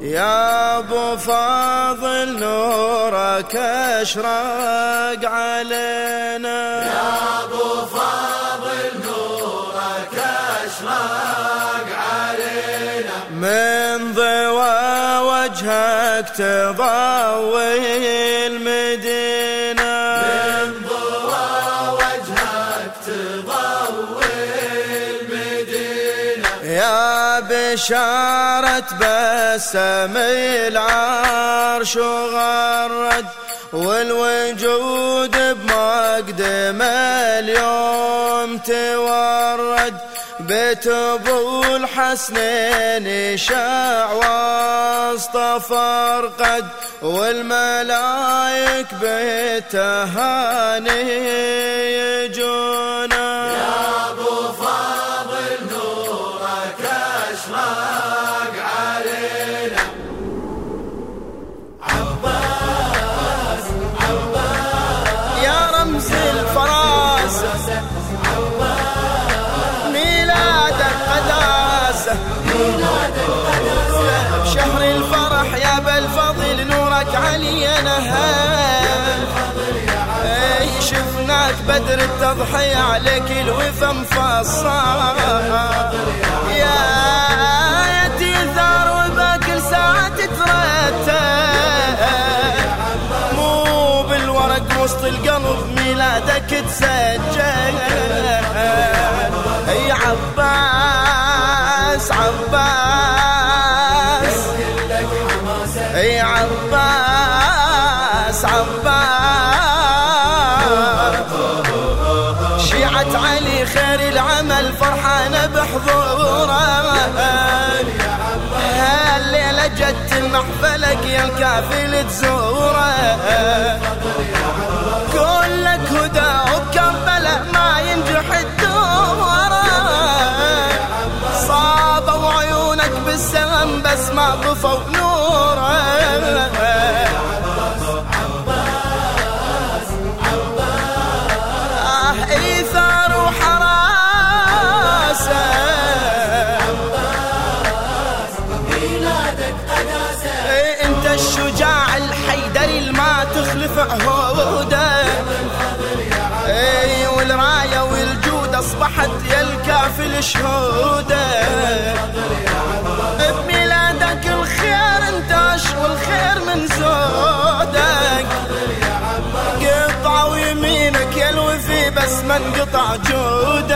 يا أبو فاضل نورك اشرق علينا. يا أبو فاضل نورك اشرق علينا. من ضوى وجهك تضوي بشارة بسم العرش وغرد والوجود بمقدم اليوم تورد بيت ابو الحسنين شاع وسط فرقد والملايك بالتهاني يجونا نورك علينا إي شفناك بدر التضحية عليك الوفا مفصل. يا آيتي ثار وباكل ساعة مو بالورق وسط القلب ميلادك تسجل. يا عباس عباس. يا عباس. شيعة علي خير العمل فرحانة بحضوره. هالليلة جت المحفلك يا الكافل تزوره. كلك هدى وكربلة ما ينجح الدوره. صابوا عيونك بالسهم بس ما طفوا نوره. عهوده إي والراية والجود أصبحت يا الكافل شهودة. بميلادك الخير انتاش والخير من زودك. قطعوا يمينك يا الوفي بس ما انقطع جودك.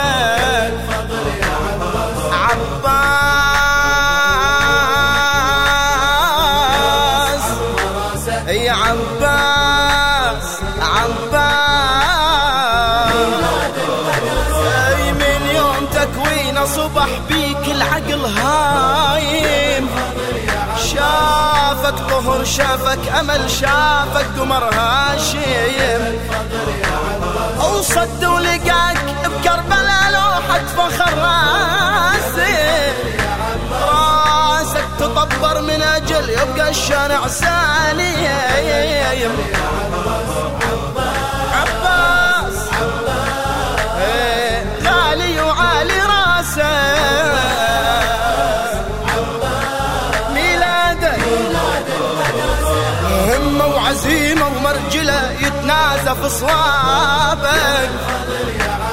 تكوينه صبح بيك العقل هايم. شافك طهر شافك أمل شافك قمر هاشم. وصد ولقاك بكربلاء لوحة فخر راسي. راسك تطبر من أجل يبقى الشارع سالي عباس. وعزيمة ومرجلة يتنازف صوابك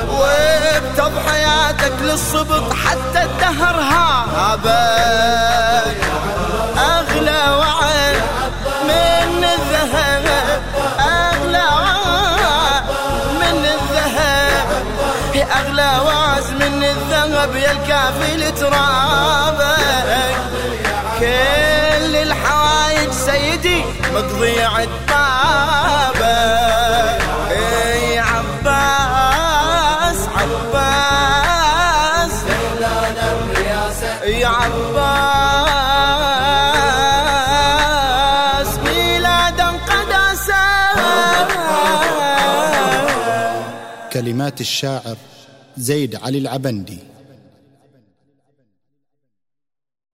وبتضحياتك للصبط حتى الدهر هابك أغلى وعد من الذهب أغلى وعد من الذهب. أغلى وعز من الذهب يا الكافي ترابك كل الحوايج سيدي مقضية عتبابك إي عباس عباس. يا عباس ميلادا قداسة كلمات الشاعر زيد علي العبندي.